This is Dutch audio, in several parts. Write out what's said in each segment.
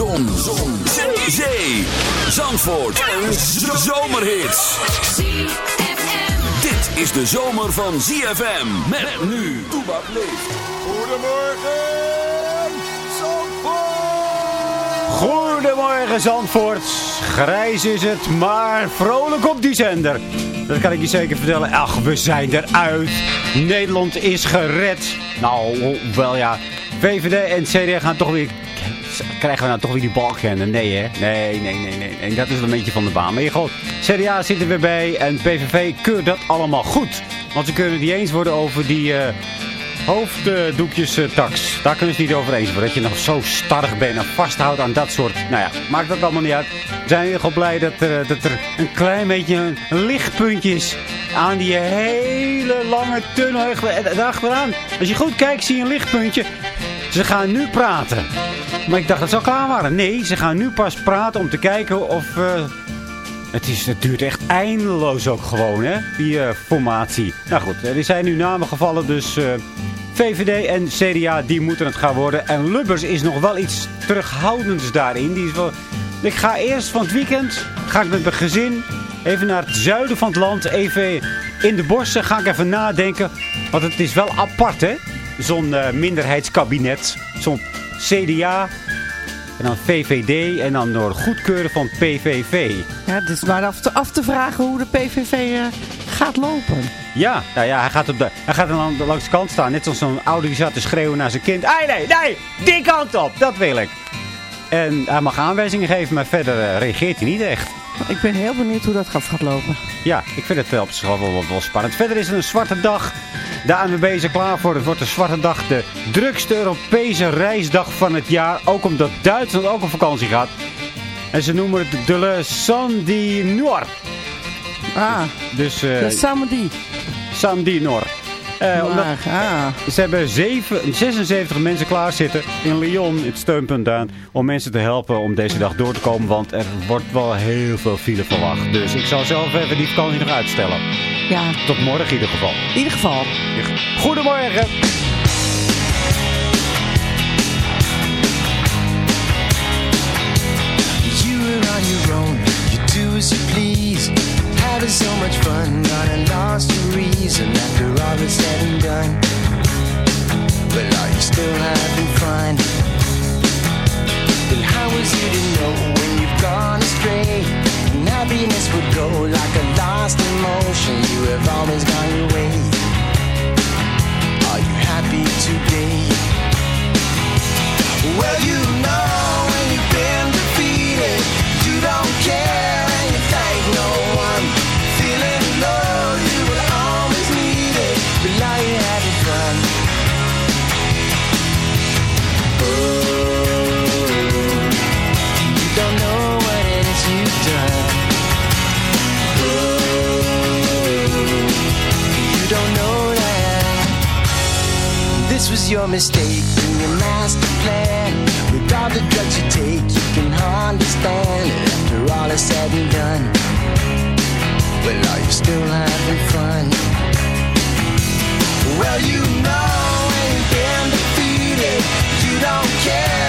Zon. Zon. Zee. Zee. Zandvoort. Een zomerhit. Dit is de zomer van ZFM. Met nu. Toebak leeft. Goedemorgen, Zandvoort! Goedemorgen Zandvoort. Grijs is het, maar vrolijk op die zender. Dat kan ik je zeker vertellen. Ach, we zijn eruit. Nederland is gered. Nou, wel ja. VVD en CDA gaan toch weer... Krijgen we nou toch weer die balkenden? Nee, hè? Nee, nee, nee, nee, nee. Dat is een beetje van de baan. Maar je gewoon, CDA zit er weer bij en PVV keurt dat allemaal goed. Want ze kunnen het niet eens worden over die... eh, hoofddoekjes eh. Daar kunnen ze het niet over eens worden. Dat je nog zo starrig bent en vasthoudt aan dat soort... Nou ja, maakt dat allemaal niet uit. We zijn heel erg blij dat er, dat er een klein beetje een, lichtpuntje is aan die hele lange tunnel. En Daarachteraan, als je goed kijkt, zie je een lichtpuntje. Ze gaan nu praten. Maar ik dacht dat ze al klaar waren. Nee, ze gaan nu pas praten om te kijken of... eh, het, is, het duurt echt eindeloos ook gewoon, hè, die eh, formatie. Nou goed, er zijn nu namen gevallen, dus eh, VVD en CDA, die moeten het gaan worden. En Lubbers is nog wel iets terughoudends daarin. Die is wel... Ik ga eerst van het weekend, ga ik met mijn gezin even naar het zuiden van het land. Even in de bossen ga ik even nadenken. Want het is wel apart, hè, zo'n eh, minderheidskabinet. Zo'n CDA... En dan VVD en dan door goedkeuren van PVV. Ja, het is maar af te, af te vragen hoe de PVV eh, gaat lopen. Ja, nou ja, hij gaat, op de, hij gaat dan langs de kant staan. Net zoals zo'n ouder die zat te schreeuwen naar zijn kind. Nee, nee, nee, die kant op. Dat wil ik. En hij mag aanwijzingen geven, maar verder eh, reageert hij niet echt. Ik ben heel benieuwd hoe dat gaat, gaat lopen. Ja, ik vind het wel op zich wel, wel, wel spannend. Verder is er een zwarte dag. De ANWB is er klaar voor. Het wordt een zwarte dag. De drukste Europese reisdag van het jaar. Ook omdat Duitsland ook op vakantie gaat. En ze noemen het de Le Samedi Noir. Ah, Dus eh de Samedi. Samedi Noir. Eh, omdat, ah. Ze hebben zeven- 76 mensen klaarzitten in Lyon, het steunpunt aan, om mensen te helpen om deze dag door te komen. Want er wordt wel heel veel file verwacht. Dus ik zal zelf even die vakantie nog uitstellen. Ja, Tot morgen in ieder geval. in ieder geval. Goedemorgen! You on your own, you do as you please. Having so much fun, a lost your reason after all is said and done. But are you still having fun? Then how was you to know when you've gone astray? And happiness would go like a lost emotion. You have always gone your way. Are you happy today? Well, you know when you've been defeated, you don't care Your mistake in your master plan. With all the drugs you take, you can understand it after all is said and done. Well, are you still having fun? Well, you know you've been defeated, you don't care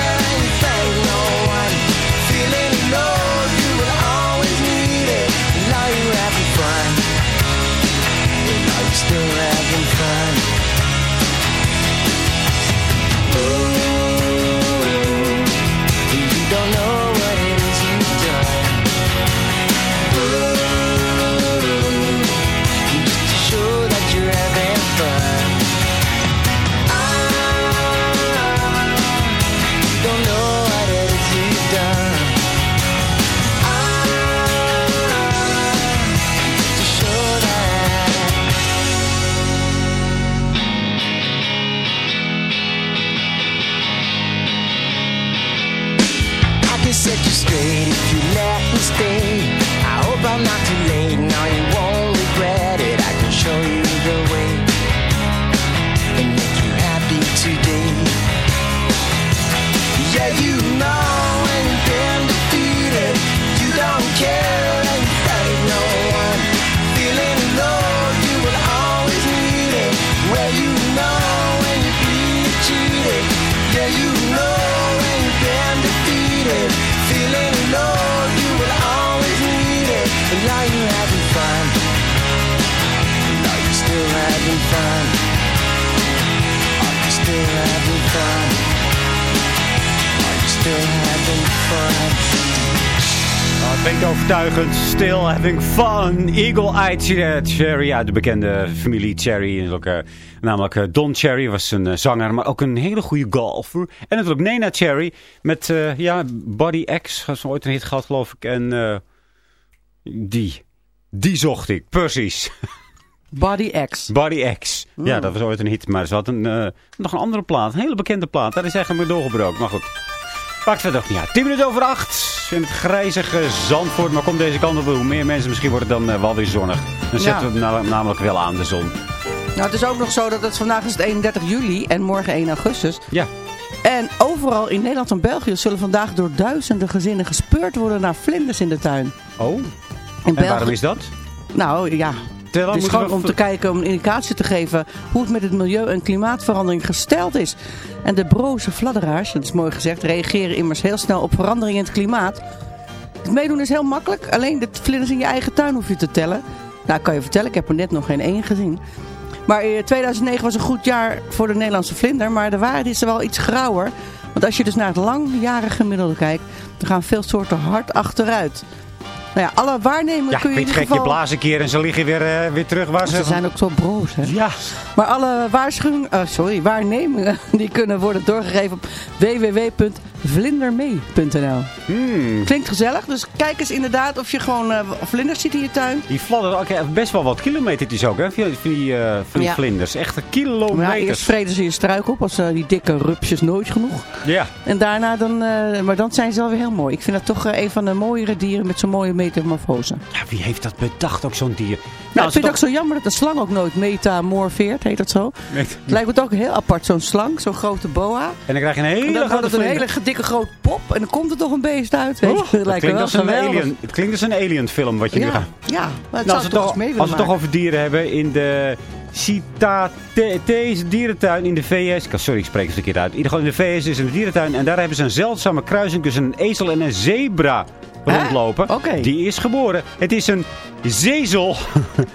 fun. Eagle-eyed Cherry uit de bekende familie Cherry. Namelijk, eh, namelijk eh, Don Cherry was een eh, zanger, maar ook een hele goede golfer. En natuurlijk Nena Cherry met ja, Body X. Dat is ooit een hit gehad, geloof ik. En die. Die zocht ik, precies. Body X. Body X. Ja, dat was ooit een hit. Maar ze had een, nog een andere plaat. Een hele bekende plaat. Daar is eigenlijk mee doorgebroken. Maar goed. Pakt verder niet uit. 10 minuten over 8. In het grijzige Zandvoort. Maar komt deze kant op. Hoe meer mensen misschien worden dan eh, wel weer zonnig. Dan zetten we het na- namelijk wel aan de zon. Nou, het is ook nog zo dat het vandaag is het 31 juli en morgen 1 augustus. Ja. En overal in Nederland en België zullen vandaag door duizenden gezinnen gespeurd worden naar vlinders in de tuin. Oh. In En België- waarom is dat? Nou ja, het is gewoon om te kijken, om een indicatie te geven hoe het met het milieu en klimaatverandering gesteld is. En de broze fladderaars, dat is mooi gezegd, reageren immers heel snel op verandering in het klimaat. Het meedoen is heel makkelijk, alleen de vlinders in je eigen tuin hoef je te tellen. Nou, kan je vertellen, ik heb er net nog geen één gezien. Maar eh, 2009 was een goed jaar voor de Nederlandse vlinder, maar de waarheid is er wel iets grauwer. Want als je dus naar het langjarige gemiddelde kijkt, dan gaan veel soorten hard achteruit. Nou ja, alle waarnemingen Ja, kun je in ieder gek, je geval... blazen een keer en ze liggen weer, eh, weer terug waar ze... Ze zijn ook zo broos, hè? Ja. Maar alle waarschuwingen, eh, sorry, waarnemingen die kunnen worden doorgegeven op www.vlindermee.nl. Hmm. Klinkt gezellig, dus kijk eens inderdaad of je gewoon eh, vlinders ziet in je tuin. Die fladderen ook echt best wel wat kilometertjes ook, hè? Van die, van die, Ja. vlinders. Echt Maar kilometers. ja, eerst vreden ze je struik op als die dikke rupsjes nooit genoeg. Ja. En daarna dan, maar dan zijn ze wel weer heel mooi. Ik vind dat toch een van de mooiere dieren met zo'n mooie metamorfose. ja, wie heeft dat bedacht, ook zo'n dier? Nou, als ik vind het ook zo jammer dat de slang ook nooit metamorfeert, heet dat zo. Met- lijkt me toch heel apart, zo'n slang, zo'n grote boa. En dan krijg je een En hele dan grote een hele dikke grote pop en dan komt er toch een beest uit. Weet? Oh, het, lijkt klinkt wel als een alien, het klinkt als een alien film wat je nu Ja, gaat... ja, maar het Nou, als we toch het eens mee als we het toch over dieren hebben, in de Citatees dierentuin in de VS. Sorry, ik spreek het verkeerd uit. In ieder geval in de VS is een dierentuin en daar hebben ze een zeldzame kruising tussen een ezel en een zebra? Rondlopen. Oké. Die is geboren. Het is een zezel.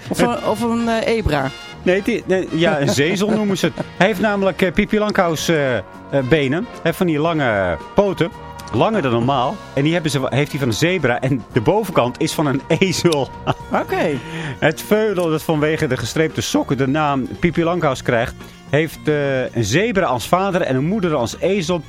Of een, of een eh, ebra. Nee, is- nee, ja, een zezel noemen ze het. Hij heeft namelijk uh, Pipi Langkous eh, eh, benen. Hij heeft van die lange poten. Langer dan normaal. En die hebben ze, heeft hij van een zebra. En de bovenkant is van een ezel. Oké. Het veulel dat vanwege de gestreepte sokken de naam Pipi Langkous krijgt... heeft eh, een zebra als vader en een moeder als ezel.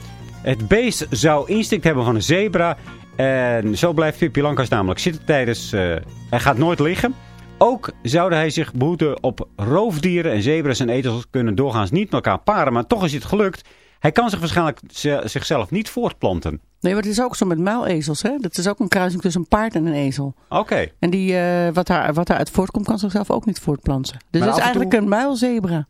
Het beest zou instinct hebben van een zebra. En zo blijft Pipi Langkous namelijk zitten tijdens... eh, hij gaat nooit liggen. Ook zou hij zich behoeden op roofdieren en zebra's en ezels kunnen doorgaans niet met elkaar paren. Maar toch is het gelukt. Hij kan zich waarschijnlijk zichzelf niet voortplanten. Nee, maar het is ook zo met muilezels. Hè? Dat is ook een kruising tussen een paard en een ezel. Oké. En die, eh, wat, daar, wat daaruit voortkomt, kan zichzelf ook niet voortplanten. Dus Maar het is eigenlijk een muilzebra.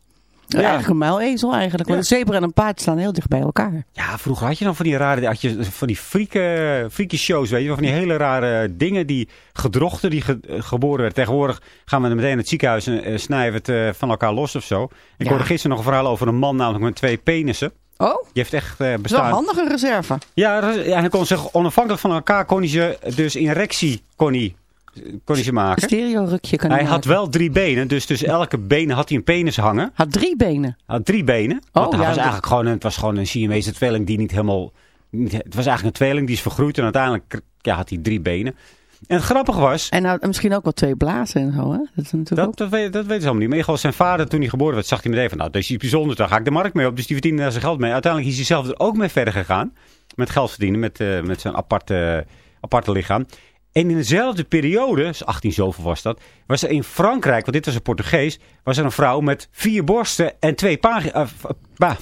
Ja. Eigenlijk een muilezel eigenlijk. Want Ja. een zebra en een paard staan heel dicht bij elkaar. Ja, vroeger had je dan van die rare, had je van die freaky, freaky shows, weet je. Van die hele rare dingen, die gedrochten die ge- eh, geboren werden. Tegenwoordig gaan we meteen in het ziekenhuis en eh, snijden het eh, van elkaar los of zo. Ik Ja. hoorde gisteren nog een verhaal over een man namelijk met twee penissen. Oh, Die heeft echt eh, dat is wel bestaan. een reserve. Ja, is- ja, hij kon zich onafhankelijk van elkaar, kon hij ze, dus in erectie kon hij, kon hij ze Een maken. stereo-rukje kan Hij hij had maken. wel drie benen, dus tussen elke been had hij een penis hangen. Had drie benen. Had drie benen. Oh, ja, was dat- eigenlijk gewoon, een- het was gewoon een Siamese tweeling die niet helemaal... niet- Het was eigenlijk een tweeling die is vergroeid en uiteindelijk ja, had hij drie benen. En het grappige was, En nou, misschien ook wel twee blazen en zo. Hè? Dat is natuurlijk ook... dat, dat, weet, dat weten ze allemaal niet. Maar geval zijn vader, toen hij geboren werd, zag hij meteen van... Nou, dat is iets bijzonders, daar ga ik de markt mee op. Dus die verdiende daar zijn geld mee. Uiteindelijk is hij zelf er ook mee verder gegaan. Met geld verdienen, met, eh, met zijn aparte, aparte lichaam. En in dezelfde periode, dus 18 zoveel was dat... was er in Frankrijk, want dit was een Portugees... was er een vrouw met vier borsten en twee pagina's.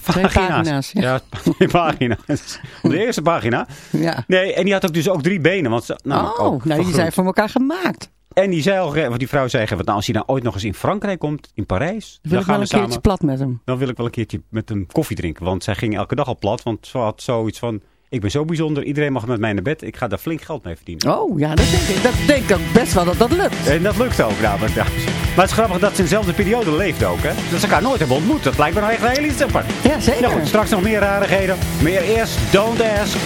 Twee pagina's, ja. ja. twee pagina's. Op de eerste pagina. Ja. Nee, en die had ook dus ook drie benen. Want ze, nou, oh, ook nou die zijn voor elkaar gemaakt. En die, zei al, want die vrouw zei, van, nou, als hij nou ooit nog eens in Frankrijk komt, in Parijs, Wil dan ik gaan wel we een keertje samen, plat met hem. dan wil ik wel een keertje met hem koffie drinken. Want zij ging elke dag al plat, want ze had zoiets van, ik ben zo bijzonder, iedereen mag met mij naar bed, ik ga daar flink geld mee verdienen. Oh, ja, dat denk ik. Dat denk ik best wel dat dat lukt. En dat lukt ook namelijk. Ja. Maar het is grappig dat ze in dezelfde periode leefde ook, hè. Dat ze elkaar nooit hebben ontmoet. Dat lijkt me nou echt heel iets apart. Ja, zeker. Nou goed, straks nog meer rarigheden. Meer eerst, don't ask.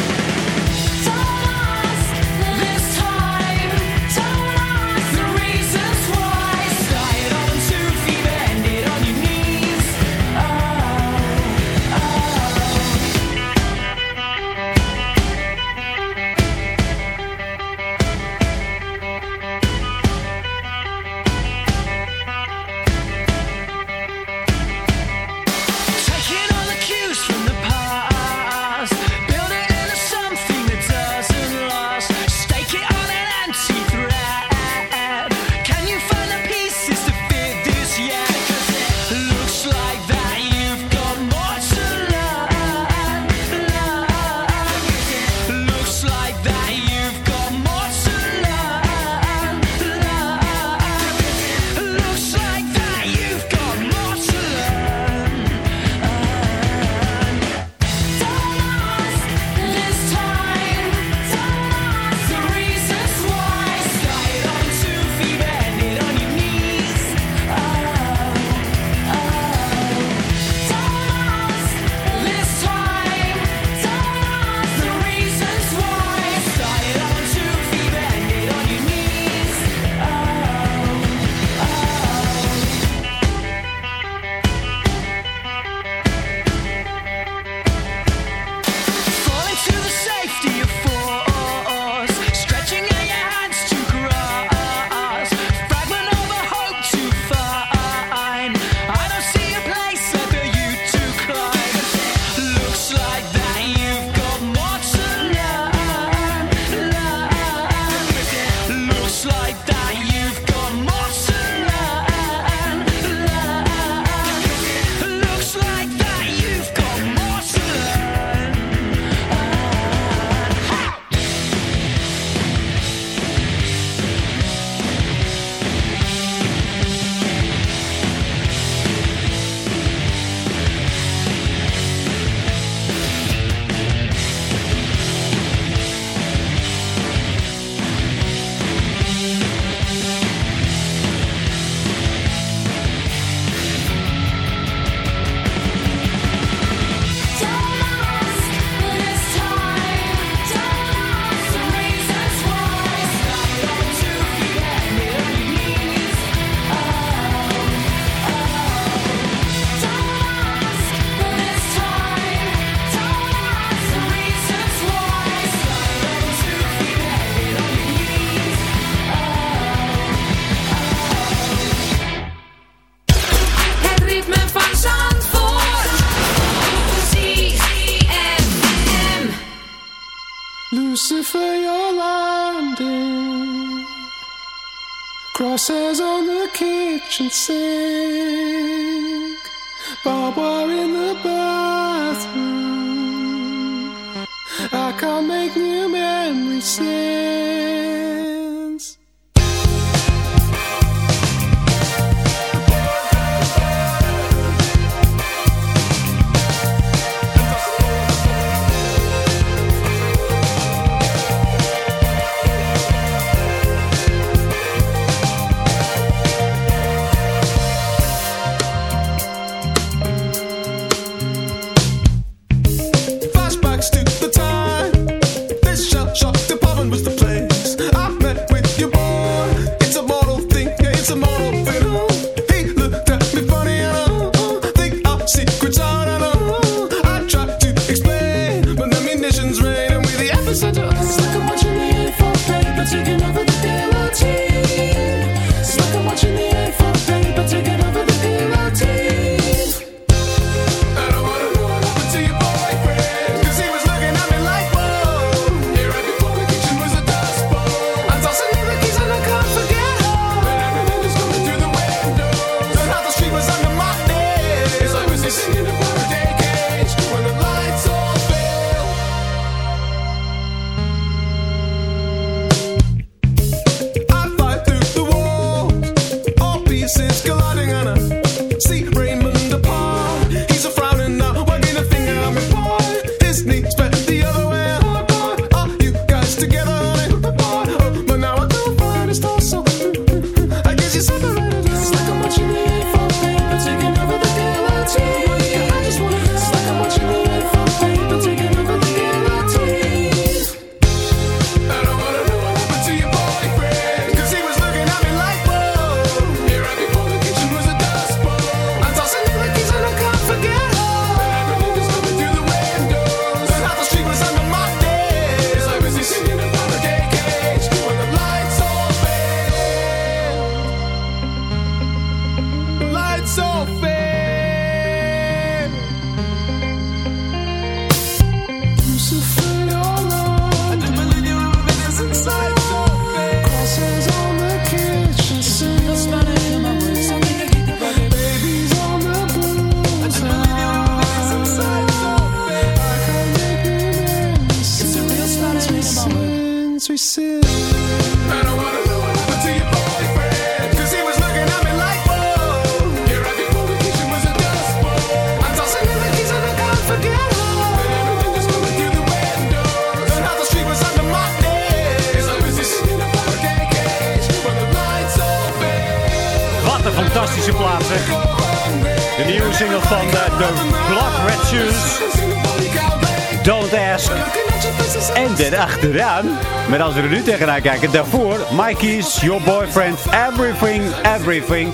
Met als we er nu tegenaan kijken, daarvoor Mikey's Your Boyfriend Everything, Everything.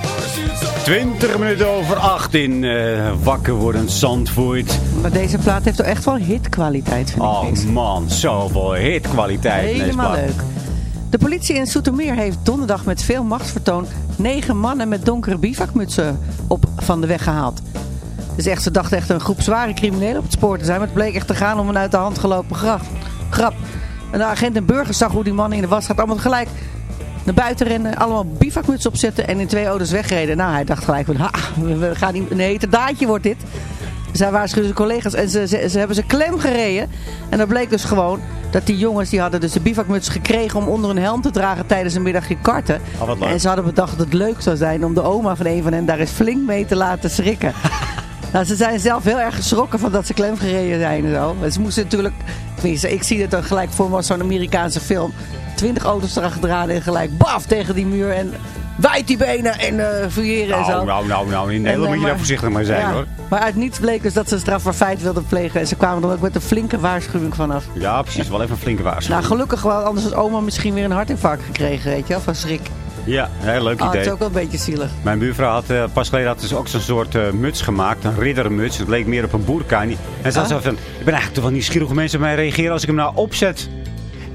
20 minuten over 8 in eh, wakker worden Zandvoort. Maar deze plaat heeft toch echt wel hitkwaliteit, vind ik. Oh man, zoveel hitkwaliteit Helemaal leuk. De politie in Soetermeer heeft donderdag met veel machtsvertoon negen mannen met donkere bivakmutsen op van de weg gehaald. Dus echt, ze dachten echt een groep zware criminelen op het spoor te zijn, maar het bleek echt te gaan om een uit de hand gelopen grap. grap. En de agent en burgers zag hoe die mannen in de wasstraat allemaal gelijk naar buiten rennen, allemaal bivakmutsen opzetten en in twee auto's wegreden. Nou, hij dacht gelijk van, ha, we gaan niet, een hete daadje wordt dit. Zij waarschuwden zijn collega's en ze, ze, ze hebben ze klem gereden. En dat bleek dus gewoon dat die jongens die hadden dus de bivakmuts gekregen om onder hun helm te dragen tijdens een middagje karten. Oh, en ze hadden bedacht dat het leuk zou zijn om de oma van een van hen daar eens flink mee te laten schrikken. nou, ze zijn zelf heel erg geschrokken van dat ze klem gereden zijn en zo. Ze moesten natuurlijk, tenminste, ik zie het dan gelijk voor me als zo'n Amerikaanse film. Twintig auto's erachteraan en gelijk baf tegen die muur en wijd die benen en eh fouilleren en zo. Nou, nou, nou, nou, in Nederland eh, moet je daar maar- voorzichtig mee zijn Ja, hoor. Maar uit niets bleek dus dat ze een strafbaar feit wilden plegen. En ze kwamen er ook met een flinke waarschuwing vanaf. Ja, precies. Wel even een flinke waarschuwing. Nou, gelukkig wel. Anders had oma misschien weer een hartinfarct gekregen, weet je wel, van schrik. Ja, heel leuk Oh, het idee. is ook wel een beetje zielig. Mijn buurvrouw had eh, pas geleden had dus ook zo'n soort eh, muts gemaakt. Een riddermuts. Het leek meer op een boerka. En ze had Ah. zo van, ik ben eigenlijk toch wel nieuwsgierig hoe mensen op mij reageren als ik hem nou opzet.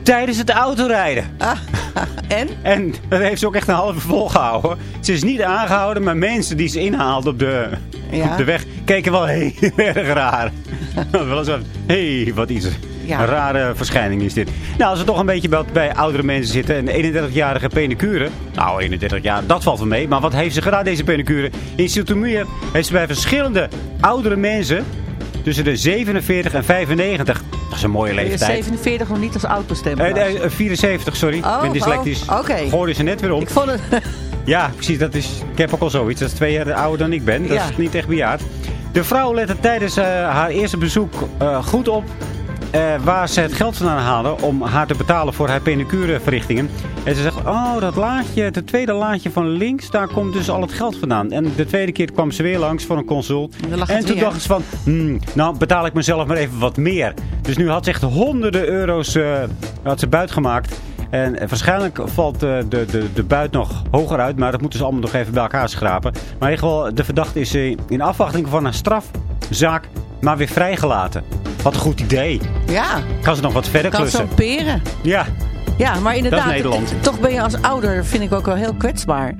Tijdens het autorijden. Ah, en? En dat heeft ze ook echt een halve volgehouden. Ze is niet aangehouden, maar mensen die ze inhaalde op de, Ja. op de weg keken wel heel erg raar. wel zo van, hé, hey, wat is er? Ja. Een rare verschijning is dit. Nou, als we toch een beetje bij, oudere mensen zitten. Een 31-jarige pedicure. Nou, 31 jaar, dat valt wel mee. Maar wat heeft ze gedaan, deze pedicure? In Zoetermeer heeft ze bij verschillende oudere mensen... tussen de 47 en 95... Dat is een mooie leeftijd. 47 nog niet als oud bestemd. Eh, eh, 74, sorry. ik Oh, ben dyslectisch. oh, oké. Gooide ze net weer om. Ik vond het... Ja, precies. Dat is, ik heb ook al zoiets. Dat is twee jaar ouder dan ik ben. Dat Ja. is niet echt bejaard. De vrouw lette tijdens eh, haar eerste bezoek eh, goed op eh, waar ze het geld vandaan haalde om haar te betalen voor haar penicureverrichtingen. En ze zegt, oh, dat laadje, het tweede laadje van links, daar komt dus al het geld vandaan. En de tweede keer kwam ze weer langs voor een consult. En toen dacht ze van, hmm, nou betaal ik mezelf maar even wat meer. Dus nu had ze echt honderden euro's eh, had ze buitgemaakt. En waarschijnlijk valt eh, de, de, de buit nog hoger uit. Maar dat moeten ze allemaal nog even bij elkaar schrapen. Maar in ieder geval, de verdachte is in afwachting van een strafzaak maar weer vrijgelaten. Wat een goed idee. Ja, Kan ze nog wat verder kan klussen. zo peren. Ja, Ja, maar inderdaad, Nederland. het- toch ben je als ouder, vind ik ook wel heel kwetsbaar.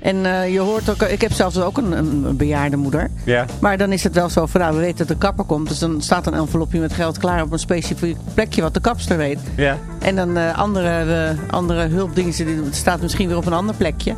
En eh, je hoort ook, ik heb zelfs ook een, een bejaarde moeder. ja. Maar dan is het wel zo van, nou, we weten dat de kapper komt. Dus dan staat een envelopje met geld klaar op een specifiek plekje wat de kapster weet. ja. En dan eh, andere, eh, andere hulpdiensten, die staat misschien weer op een ander plekje.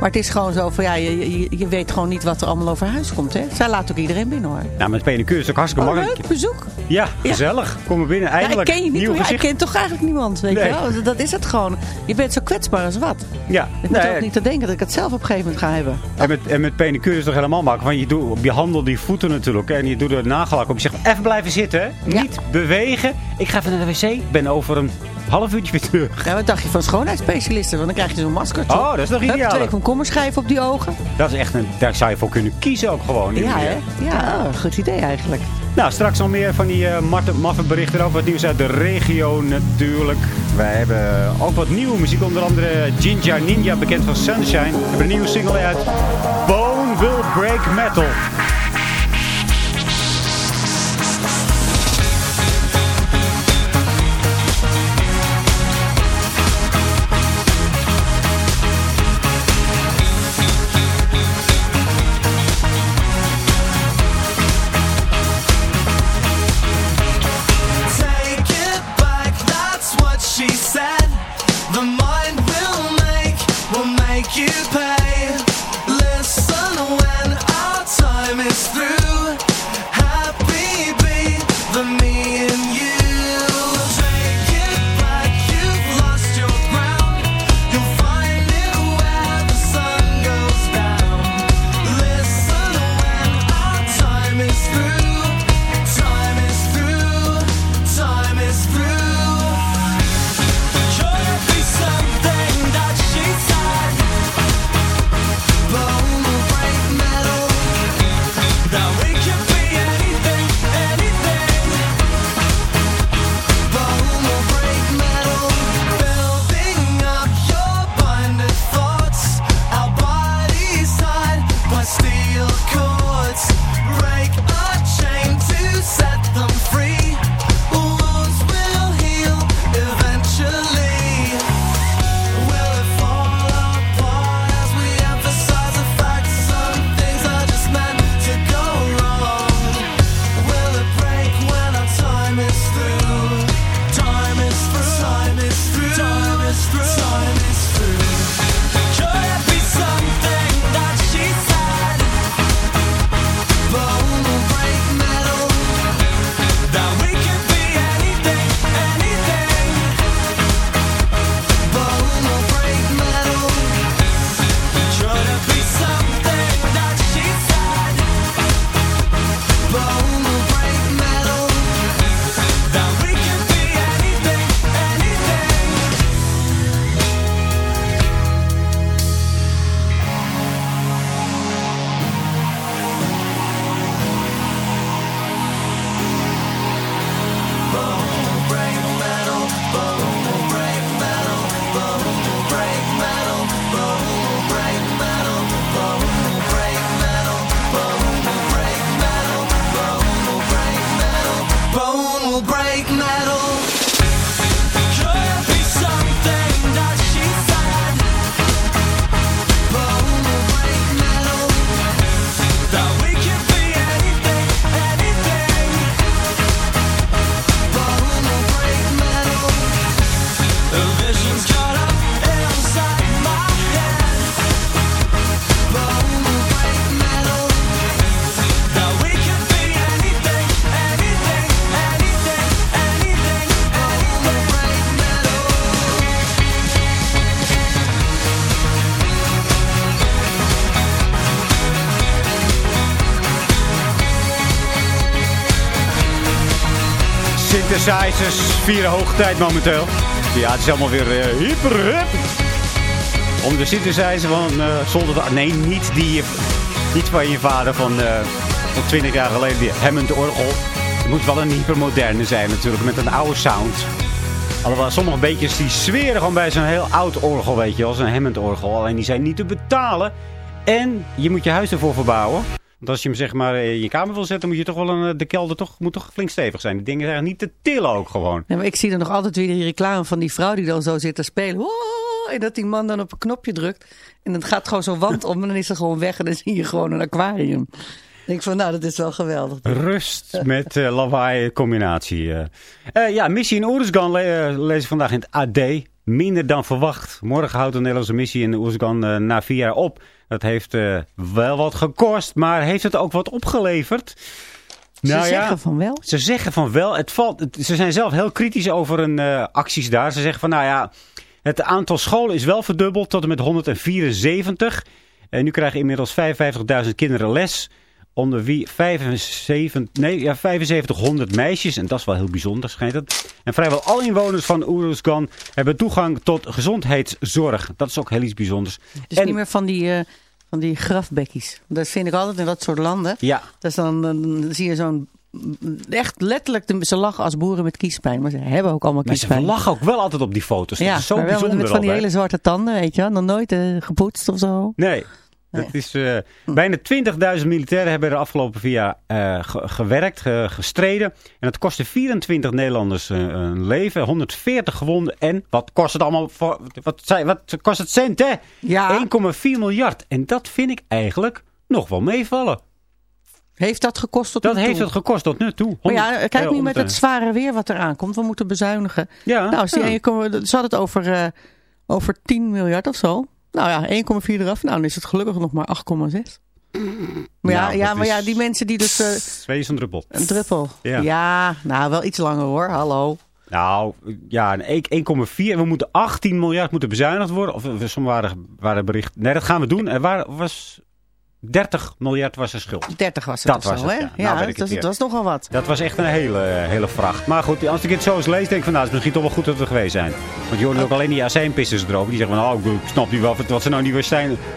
Maar het is gewoon zo van, ja, je, je, je weet gewoon niet wat er allemaal over huis komt. Hè? Zij laat ook iedereen binnen hoor. Nou, met pedicure is het ook hartstikke Oh, makkelijk. leuk, bezoek. Ja, gezellig. Kom er binnen. Ja, ik Eindelijk. ken je niet. Ja, ik ken toch eigenlijk niemand, weet Nee. je wel. Dat is het gewoon. Je bent zo kwetsbaar als wat. Ja. Ik moet Nee, ook niet te denken dat ik het zelf op een gegeven moment ga hebben. En met, en met pedicure is het toch helemaal makkelijk. Want je, doet, je handelt die voeten natuurlijk. En je doet er nagellak op. Je zegt even blijven zitten. Niet bewegen. Ik ga even naar de wc. Ik ben over een half uurtje weer terug. Ja, wat dacht je van schoonheidsspecialisten? Want dan krijg je zo'n masker. Oh, dat is nog ideaal. twee komkommerschijven op die ogen. Dat is echt een, daar zou je voor kunnen kiezen ook gewoon. Ja, hè? Ja, oh, goed idee eigenlijk. Nou, straks nog meer van die matte, maffe berichten over het nieuws uit de regio natuurlijk. Wij hebben ook wat nieuwe muziek. Onder andere Ginger Ninja, bekend van Sunshine. We hebben een nieuwe single uit. Bone Will Break Metal. Synthesizers vieren hoge tijd momenteel. Ja, het is allemaal weer eh hyper. Om de synthesizer van eh zolder... Nee, niet, die, niet van je vader van, eh van 20 jaar geleden, die Hammond orgel. Het moet wel een hypermoderne zijn natuurlijk, met een oude sound. Alhoewel, sommige beetjes die zweren gewoon bij zo'n heel oud orgel, weet je wel. Zo'n Hammond orgel. Alleen die zijn niet te betalen. En je moet je huis ervoor verbouwen. Want als je hem zeg maar in je kamer wil zetten, moet je toch wel een, de kelder toch, moet toch flink stevig zijn. Die dingen zijn niet te tillen ook gewoon. Maar ik zie er nog altijd weer die reclame van die vrouw die dan zo zit te spelen. Oh, en dat die man dan op een knopje drukt. En dan gaat gewoon zo'n wand om en dan is er gewoon weg. En dan zie je gewoon een aquarium. Denk ik van, nou, dat is wel geweldig. Rust met eh, lawaai combinatie. eh. Eh, ja, missie in Oeruzgan le eh, ik vandaag in het AD. Minder dan verwacht. Morgen houdt de Nederlandse missie in Oeruzgan eh, na vier jaar op. Dat heeft eh, wel wat gekost, maar heeft het ook wat opgeleverd? Ze Nou ja, zeggen van wel. Ze zeggen van wel. Het valt, het- ze zijn zelf heel kritisch over hun eh, acties daar. Ze zeggen van nou ja, het aantal scholen is wel verdubbeld tot en met 174. En nu krijgen inmiddels 55.000 kinderen les. Onder wie 75, nee, ja, 7500 meisjes. En dat is wel heel bijzonder, schijnt het. En vrijwel alle inwoners van Oeruzgan hebben toegang tot gezondheidszorg. Dat is ook heel iets bijzonders. Dus En- niet meer van die, eh, van die grafbekkies. Dat vind ik altijd in dat soort landen. Ja, Dus dan, dan zie je zo'n... Echt letterlijk, de- ze lachen als boeren met kiespijn. Maar ze hebben ook allemaal maar ze kiespijn. lachen ook wel altijd op die foto's. ja, dat is zo maar wel bijzonder met van die altijd. hele zwarte tanden, weet je wel. Nog nooit eh, gepoetst of zo. Nee. Dat is, eh, Bijna 20.000 militairen hebben er de afgelopen vier jaar eh, ge- gewerkt, ge- gestreden. En het kostte 24 Nederlanders eh, een leven, 140 gewonden. En wat kost het allemaal? Voor, wat, zei- wat kost het cent, hè? Ja. 1,4 miljard. En dat vind ik eigenlijk nog wel meevallen. Heeft dat gekost tot Dat nu heeft toe? het gekost tot nu toe. Maar 100 ja, kijk nu met 100, het zware weer wat eraan komt. We moeten bezuinigen. Ja, nou, ja. je, je kom- ze hadden het over, over 10 miljard of zo. Nou ja, 1,4 eraf. Nou, dan is het gelukkig nog maar 8,6. Maar ja, Nou, ja, maar ja, die mensen die dus... eh, Twee is een druppel. een druppel. Ja. Ja. nou wel iets langer hoor. Hallo. Nou, ja, een 1,4. We moeten 18 miljard moeten bezuinigd worden. Of eh, soms waren, waren berichten. Nee, dat gaan we doen. Er waren, was 30 miljard was er schuld. 30 was het Dat was zo, hè? ja. Ja, Nou dat, het het weer. was nogal wat. Dat was echt een hele, hele vracht. Maar goed, als ik het zo eens lees, denk ik van nou, het is misschien toch wel goed dat we geweest zijn. Want je hoort ook alleen die azijnpissers erover. Die zeggen van, oh, ik snap niet wat, wat ze nou in die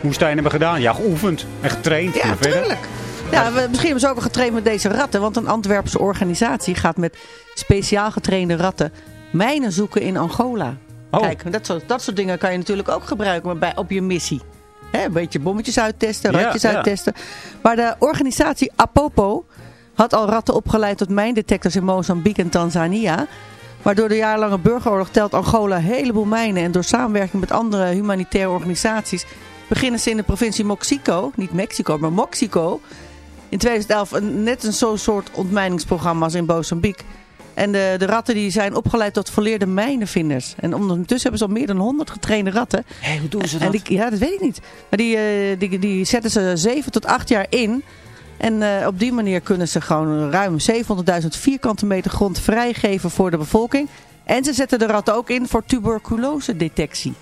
woestijn, hebben gedaan. Ja, geoefend en getraind. Ja, Maar verder- tuurlijk. Ja, we, misschien hebben ze ook wel getraind met deze ratten. Want een Antwerpse organisatie gaat met speciaal getrainde ratten mijnen zoeken in Angola. Oh. Kijk, dat soort, dat soort dingen kan je natuurlijk ook gebruiken bij, op je missie. Hè, een beetje bommetjes uittesten, ratjes ja. uittesten. Maar de organisatie Apopo had al ratten opgeleid tot mijndetectors in Mozambique en Tanzania. Maar door de jarenlange burgeroorlog telt Angola een heleboel mijnen. En door samenwerking met andere humanitaire organisaties beginnen ze in de provincie Moxico, niet Mexico, maar Moxico, in 2011 een, net een zo'n soort ontmijningsprogramma als in Mozambique. En de, de ratten die zijn opgeleid tot volleerde mijnenvinders. En ondertussen hebben ze al meer dan 100 getrainde ratten. Hé, hoe doen ze dat? die, ja, dat weet ik niet. Maar die, eh, die, die zetten ze 7 tot 8 jaar in. En eh, op die manier kunnen ze gewoon ruim 700.000 vierkante meter grond vrijgeven voor de bevolking. En ze zetten de ratten ook in voor tuberculose detectie.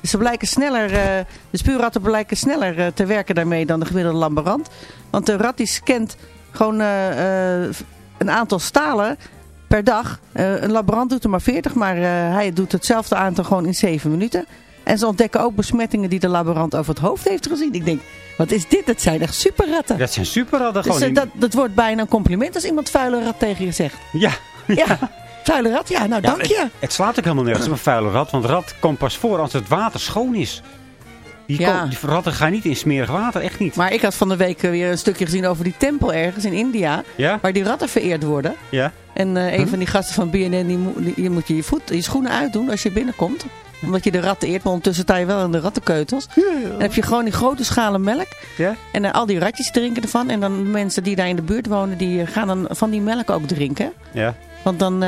Dus ze blijken sneller, eh, de spuurratten blijken sneller te werken daarmee dan de gemiddelde laborant. Want de rat die scant gewoon een aantal stalen per dag. Eh, een laborant doet er maar 40, maar eh, hij doet hetzelfde aantal gewoon in 7 minuten. En ze ontdekken ook besmettingen die de laborant over het hoofd heeft gezien. Ik denk, wat is dit? Dat zijn echt superratten. Dat zijn super hadden dus gewoon. eh, dat, dat wordt bijna een compliment als iemand vuile rat tegen je zegt. Ja. Ja, vuile rat? Ja, nou dank je. het slaat ook helemaal nergens op een vuile rat. Want rat komt pas voor als het water schoon is. Die, Ja. die ratten gaan niet in smerig water, echt niet. Maar ik had van de week weer een stukje gezien over die tempel ergens in India. Ja? Waar die ratten vereerd worden. Ja? En eh, een van die gasten van BNN, die, mo- die, je moet je, je, voet, je schoenen uitdoen als je binnenkomt. Omdat je de ratten eert, maar ondertussen sta je wel in de rattenkeutels. Dan heb je gewoon die grote schalen melk. Ja? En eh, al die ratjes drinken ervan. En dan mensen die daar in de buurt wonen, die eh, gaan dan van die melk ook drinken. Ja. Want dan,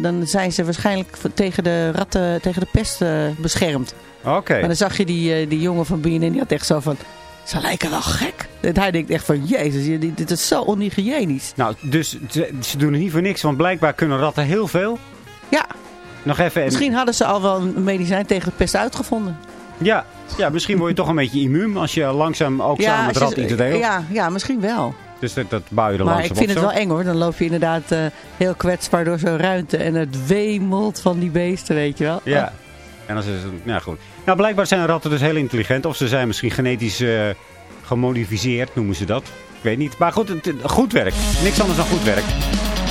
dan zijn ze waarschijnlijk tegen de ratten, tegen de pest beschermd. Oké. Maar dan zag je die, die jongen van BNN, die had echt zo van... Ze lijken wel gek. En hij denkt echt van, jezus, je- dit dit is zo onhygiënisch. Nou, dus ze, ze doen het niet voor niks, want blijkbaar kunnen ratten heel veel. Ja, Nog even... en- misschien hadden ze al wel een medicijn tegen de pest uitgevonden. Ja, ja, misschien word je toch een beetje immuun als je langzaam ook samen met als je- rat iets deelt. ja, ja, misschien wel. Dus dat, dat bouw je er Maar langzaam ik vind op het zo. wel eng hoor. Dan loop je inderdaad eh, heel kwetsbaar door zo'n ruimte. En het wemelt van die beesten, weet je wel. Ja. En dan is het, ja goed. Nou, blijkbaar zijn ratten dus heel intelligent. Of ze zijn misschien genetisch eh, gemodificeerd, noemen ze dat. Ik weet niet. Maar goed, goed werk. Niks anders dan goed werk.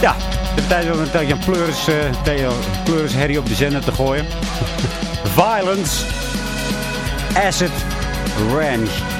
Ja, de tijd om een tijdje een pleuris, eh, herrie op de zender te gooien. Violence. Acid Ranch.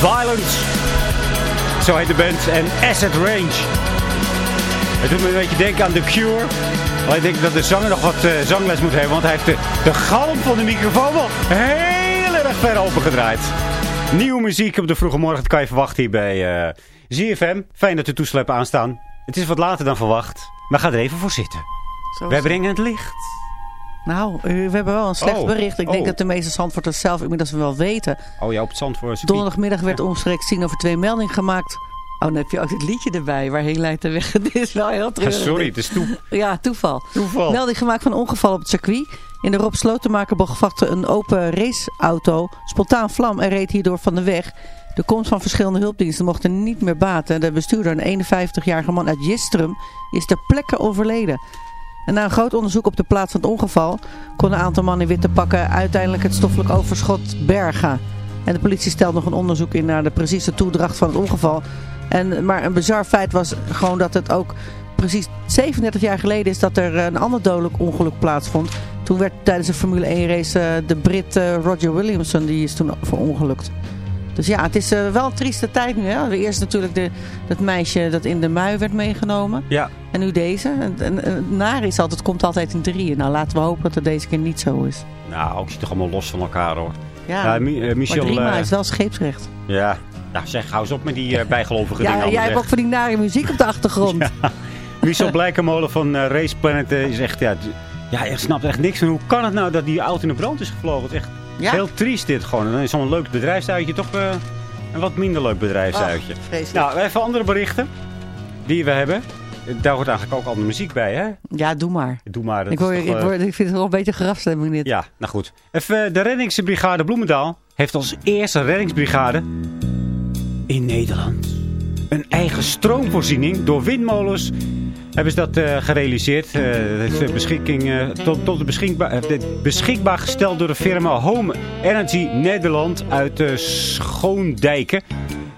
Violence. Zo heet de band. En Acid Range. Het doet me een beetje denken aan The Cure. Maar ik denk dat de zanger nog wat eh, zangles moet hebben. Want hij heeft de, de galm van de microfoon wel heel erg ver opengedraaid. Nieuwe muziek op de vroege morgen. Dat kan je verwachten hier bij eh ZFM. Fijn dat de toesleppen aanstaan. Het is wat later dan verwacht. Maar ga er even voor zitten. Zo het. brengen het licht. Nou, eh, we hebben wel een slecht Oh, bericht. Ik denk oh. dat de meeste Zandvoorters zelf inmiddels wel weten. Oh ja, op het Zandvoort. Donderdagmiddag werd omstreeks 10 over 2 melding gemaakt Oh, dan heb je ook het liedje erbij. Waarheen leidt de weg? Dit is wel heel treurig. sorry, het is toe. Ja, toeval. Toeval. Melding gemaakt van ongeval op het circuit. In de Rob Slotenmakerbocht vatte een open raceauto spontaan vlam en reed hierdoor van de weg. De komst van verschillende hulpdiensten mocht er niet meer baten. De bestuurder, een 51-jarige man uit Jistrum, is ter plekke overleden. Na een groot onderzoek op de plaats van het ongeval... kon een aantal mannen in witte pakken uiteindelijk het stoffelijk overschot bergen. En de politie stelt nog een onderzoek in naar de precieze toedracht van het ongeval. En, maar een bizar feit was gewoon dat het ook precies 37 jaar geleden is dat er een ander dodelijk ongeluk plaatsvond. Toen werd tijdens een Formule 1 race eh, de Brit eh, Roger Williamson, die is toen verongelukt. Dus ja, het is eh, wel een trieste tijd nu. Hè? Eerst natuurlijk de, dat meisje dat in de mui werd meegenomen. Ja, En nu deze. En, en, en nare is altijd, het komt altijd in drieën. Nou, laten we hopen dat het deze keer niet zo is. nou, ook zit toch allemaal los van elkaar hoor. Ja, Ja, eh, Michel... maar eh, is wel scheepsrecht. ja. ja, zeg, hou eens op met die bijgelovige dingen. Ja, jij hebt ook van die nare muziek op de achtergrond. Michel Blijkemolen van Race Planet is echt... Ja, ja, ik snap echt niks van hoe kan het nou dat die auto in de brand is gevlogen. Het is echt Ja? heel triest dit gewoon. En dan is zo'n leuk bedrijfsuitje toch eh, een wat minder leuk bedrijfsuitje. Nou, even andere berichten die we hebben. Daar hoort eigenlijk ook andere muziek bij, hè? Ja, doe maar. Doe maar. Ik, hoor, eh, word, ik vind het wel een beetje grafstemming dit. Ja, nou goed. Even eh, de reddingsbrigade Bloemendaal heeft als eerste reddingsbrigade in Nederland een eigen stroomvoorziening door windmolens. Hebben ze dat eh, gerealiseerd. Eh, dat is eh, beschikking, eh, tot, tot de beschikbaar, eh, gesteld door de firma Home Energy Nederland uit eh, Schoondijken.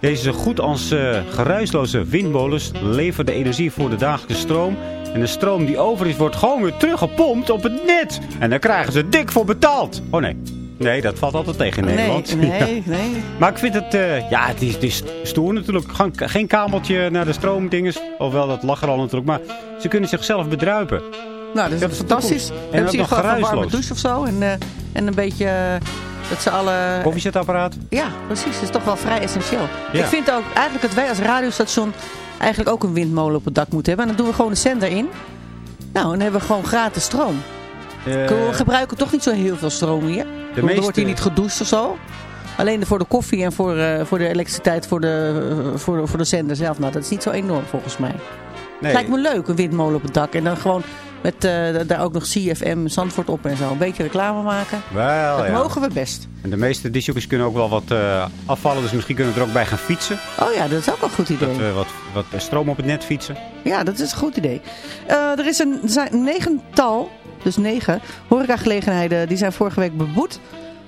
Deze goed als eh, geruisloze windmolens leveren de energie voor de dagelijkse stroom. En de stroom die over is, wordt gewoon weer teruggepompt op het net. En daar krijgen ze dik voor betaald. Oh nee. Nee, dat valt altijd tegen in Nederland. Nee, Ja. nee, nee. Maar ik vind het, eh, ja, het is, het is stoer natuurlijk. K- geen kabeltje naar de stroomdinges. Ofwel, dat lag er al natuurlijk. Maar ze kunnen zichzelf bedruipen. Nou, dat is Dat is de fantastisch. En Hebben ze hier gewoon een warme douche of zo? En, eh, en een beetje eh, dat ze alle... Koffiezetapparaat. Ja, precies. Dat is toch wel vrij essentieel. Ja. Ik vind ook eigenlijk dat wij als radiostation eigenlijk ook een windmolen op het dak moeten hebben. En dan doen we gewoon een zender in. Nou, en dan hebben we gewoon gratis stroom. We gebruiken toch niet zo heel veel stroom hier. De meeste- wordt hier niet gedoucht of zo. Alleen voor de koffie en voor, eh, voor de elektriciteit voor de, eh, voor, de, voor de zender zelf. Nou, dat is niet zo enorm volgens mij. nee. Het lijkt me leuk, een windmolen op het dak. En dan gewoon met eh, daar ook nog CFM Zandvoort op en zo. Een beetje reclame maken. Wel, Dat ja. mogen we best. En de meeste discjockeys kunnen ook wel wat afvallen. Dus misschien kunnen we er ook bij gaan fietsen. Oh ja, dat is ook wel een goed idee. Dat wat, wat stroom op het net fietsen. Ja, dat is een goed idee. Er is een, er zijn een negental, dus negen, horecagelegenheden die zijn vorige week beboet.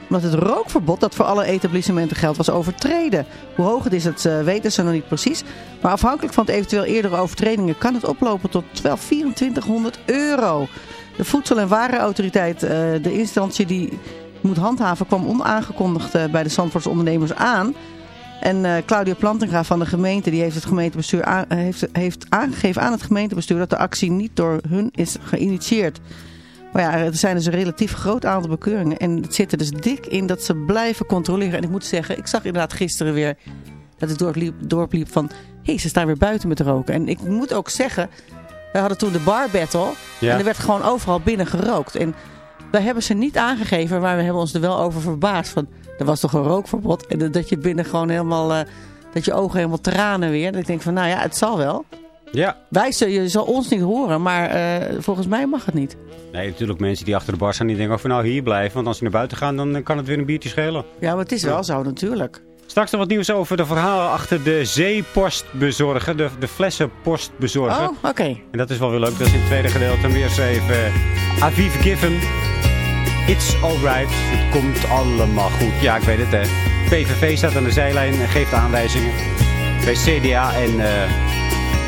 Omdat het rookverbod dat voor alle etablissementen geldt was overtreden. Hoe hoog het is, eh, weten ze nog niet precies. Maar afhankelijk van het eventueel eerdere overtredingen kan het oplopen tot wel 2400 euro. De Voedsel- en Warenautoriteit, eh, de instantie die moet handhaven, kwam onaangekondigd eh, bij de Zandvoortse ondernemers aan. En Claudia Plantinga van de gemeente die heeft het gemeentebestuur heeft, heeft aangegeven aan het gemeentebestuur dat de actie niet door hun is geïnitieerd. Maar ja, er zijn dus een relatief groot aantal bekeuringen. En het zit er dus dik in dat ze blijven controleren. En ik moet zeggen, ik zag inderdaad gisteren weer dat ik doorliep, doorliep van... Hé, hey, ze staan weer buiten met roken. En ik moet ook zeggen, we hadden toen de bar battle. Ja. En er werd gewoon overal binnen gerookt. En wij hebben ze niet aangegeven, maar we hebben ons er wel over verbaasd. Van, er was toch een rookverbod? En dat je binnen gewoon helemaal... eh, dat je ogen helemaal tranen weer. Dat ik denk van, nou ja, het zal wel. Ja. Wij, je zal ons niet horen, maar eh, volgens mij mag het niet. Nee, natuurlijk mensen die achter de bar staan. Die denken van nou hier blijven. Want als ze naar buiten gaan, dan eh, kan het weer een biertje schelen. Ja, maar het is wel zo natuurlijk. Straks nog wat nieuws over de verhalen achter de zeepostbezorger. De, de flessenpostbezorger. Oh, oké. En dat is wel weer leuk. Dat is in het tweede gedeelte. Dan weer eens even uh, Aviv Given. It's alright. Het komt allemaal goed. Ja, ik weet het hè. PVV staat aan de zijlijn en geeft aanwijzingen. Bij CDA en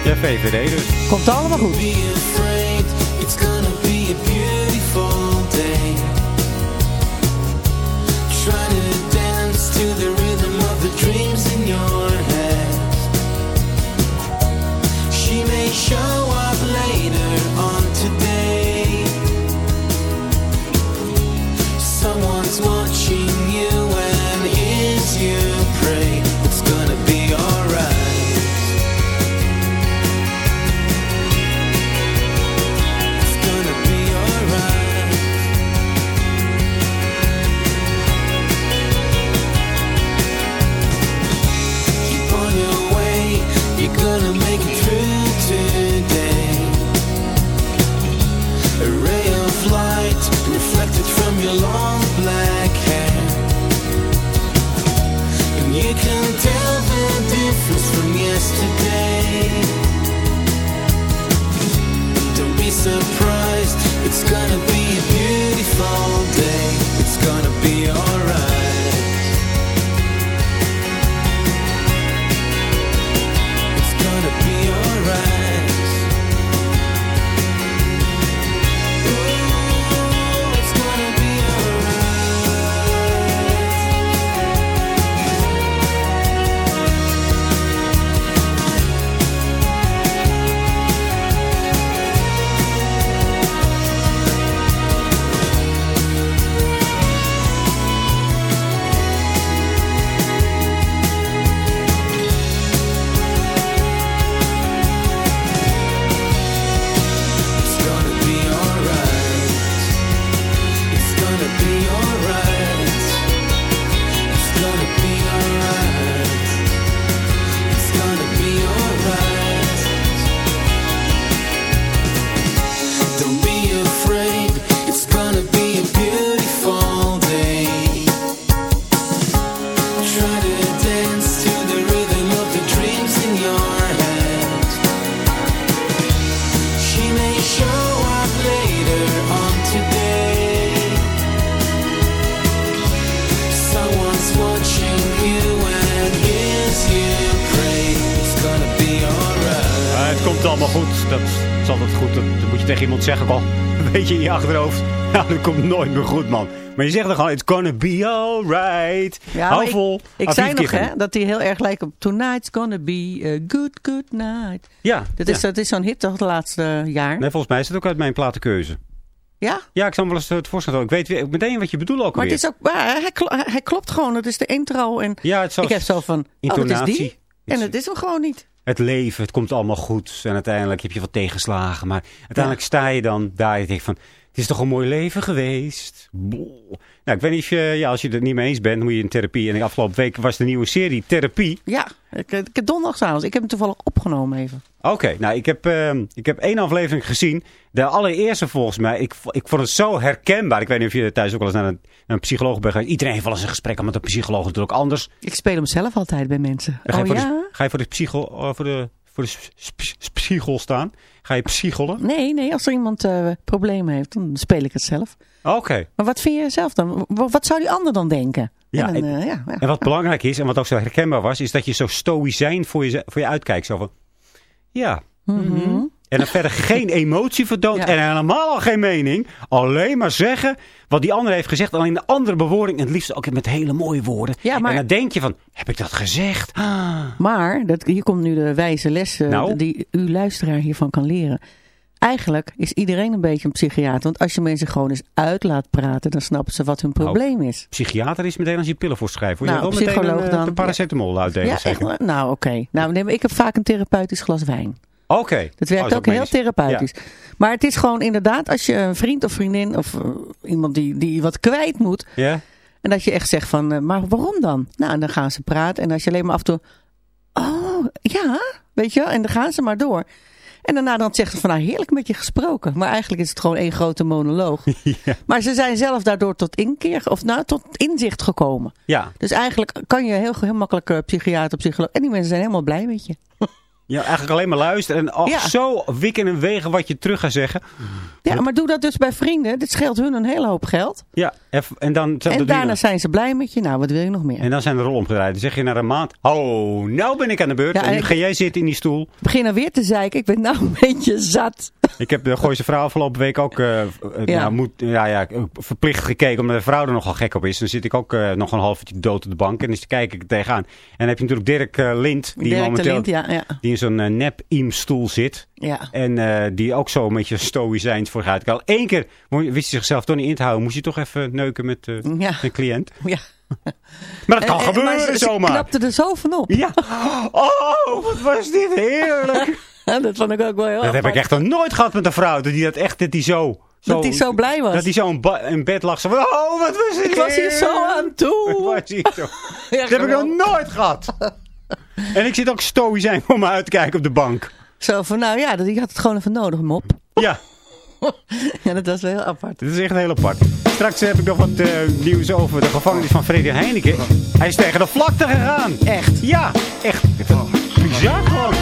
de VVD dus. Komt allemaal goed. Allemaal goed. Dat is altijd goed. Dat, dat moet je tegen iemand zeggen. Ook al weet je in je achterhoofd. Nou, dat komt nooit meer goed, man. Maar je zegt dan gewoon, it's gonna be alright. Ja, Hou vol. Ik, ik zei nog hè, dat hij heel erg lijkt op Tonight's Gonna Be a Good Good Night. Ja, Dat ja. is, dat is zo'n hit toch de laatste jaar? Nee, volgens mij is het ook uit mijn platenkeuze. Ja? Ja, ik zal hem wel eens eh, het voorstellen. Ik weet weer, meteen wat je bedoelt ook Maar alweer. het is ook, maar hij, klo- hij klopt gewoon. Dat is de intro. En Ja, het is ik heb zo van, oh, dat is die. En het is hem gewoon niet. Het leven, het komt allemaal goed. En uiteindelijk heb je wat tegenslagen. Maar uiteindelijk sta je dan daar en denk van... Het is toch een mooi leven geweest. Nou, ik weet niet of je... Ja, als je het niet mee eens bent, moet je in therapie. En de afgelopen week was de nieuwe serie Therapie. Ja, ik, ik heb donderdagavond. Ik heb hem toevallig opgenomen even. Oké, nou, ik heb, ehm, ik heb één aflevering gezien. De allereerste volgens mij. Ik, ik vond het zo herkenbaar. Ik weet niet of je thuis ook wel eens naar een, naar een psycholoog bent geweest. Iedereen heeft wel eens een gesprek met een psycholoog natuurlijk anders. Ik speel hem zelf altijd bij mensen. Ga je, Oh voor, ja? de, ga je voor de psycho, eh, voor de, voor de sp- sp- spiegel staan? Ga je psychelen? Nee, nee, als er iemand eh, problemen heeft, dan speel ik het zelf. Oké. Maar wat vind je zelf dan? Wat zou die ander dan denken? Ja, en, dan, en- eh, ja, ja. En wat belangrijk is, en wat ook zo herkenbaar was, is dat je zo stoïcijn voor je, voor je uitkijkt. Zo van, ja. Mhm. En dan verder geen emotie vertoont Ja. en helemaal al geen mening. Alleen maar zeggen wat die ander heeft gezegd. Alleen de andere bewoording. En het liefst ook met hele mooie woorden. Ja, maar- En dan denk je van, heb ik dat gezegd? Ah. Maar, dat, hier komt nu de wijze les Nou? die uw luisteraar hiervan kan leren. Eigenlijk is iedereen een beetje een psychiater. Want als je mensen gewoon eens uit laat praten, dan snappen ze wat hun Nou, probleem is. Psychiater is meteen als je pillen voorschrijft. Je Nou, meteen psycholoog een, eh, dan. de paracetamol uitdelen. Ja, echt, waar? nou oké. Nou, nee, ik heb vaak een therapeutisch glas wijn. Oké. Dat werkt Oh, ook heel therapeutisch. Maar het is gewoon inderdaad, als je een vriend of vriendin of eh, iemand die, die wat kwijt moet. Ja? En dat je echt zegt van, eh, maar waarom dan? Nou, en dan gaan ze praten. En als je alleen maar af en toe, oh, ja, weet je wel. En dan gaan ze maar door. En daarna dan zeggen ze van, nou, heerlijk met je gesproken. Maar eigenlijk is het gewoon één grote monoloog. Ja. Maar ze zijn zelf daardoor tot inkeer, of nou, tot inzicht gekomen. Ja. Dus eigenlijk kan je heel, heel makkelijk eh, psychiater, psycholoog. En die mensen zijn helemaal blij met je. Ja, eigenlijk alleen maar luisteren. En Ja. zo wikken en wegen wat je terug gaat zeggen. Ja, maar doe dat dus bij vrienden. Dit scheelt hun een hele hoop geld. Ja, en, dan... En daarna dan. zijn ze blij met je. Nou, wat wil je nog meer? En dan zijn de rollen omgedraaid. Dan zeg je na een maand, oh, nou ben ik aan de beurt. Ja, en en- ga jij zitten in die stoel. Ik begin nou weer te zeiken. Ik ben nou een beetje zat. Ik heb de Gooise vrouw afgelopen week ook eh, eh, Ja. nou, moet, ja, ja, verplicht gekeken. Omdat de vrouw er nogal gek op is. Dan zit ik ook eh, nog een half uurtje dood op de bank. En dan kijk ik tegenaan. En dan heb je natuurlijk Dirk Lind. Die Dirk momenteel Lint, ja, ja. die in zo'n eh, nep-iem-stoel zit. ja. En eh, die ook zo een beetje stoïcijns voor gaat. Al één keer wist hij zichzelf toch niet in te houden. Moest hij toch even neuken met eh, Ja. een cliënt. ja. Maar dat kan En- en- gebeuren maar ze, ze zomaar. knapte er zo van op. Ja. Oh, wat was dit heerlijk. dat vond ik ook wel heel dat heb ik echt nog nooit gehad met een vrouw. Dat die dat echt, dat die zo... Dat hij zo blij was. Dat hij zo in, bed lag. Zo van, oh, wat was dit Ik was hier zo aan toe. Was hier zo. Ja, Dat heb ik nog nooit gehad. En ik zit ook stoïcijn voor me uit te kijken op de bank. Zo van, nou ja, die had het gewoon even nodig, mop. Ja, Ja, dat was wel heel apart. dit is echt heel apart. Straks heb ik nog wat eh, nieuws over de gevangenis van Freddy Heineken. Hij is tegen de vlakte gegaan. Echt. Ja, echt. Bizar gewoon.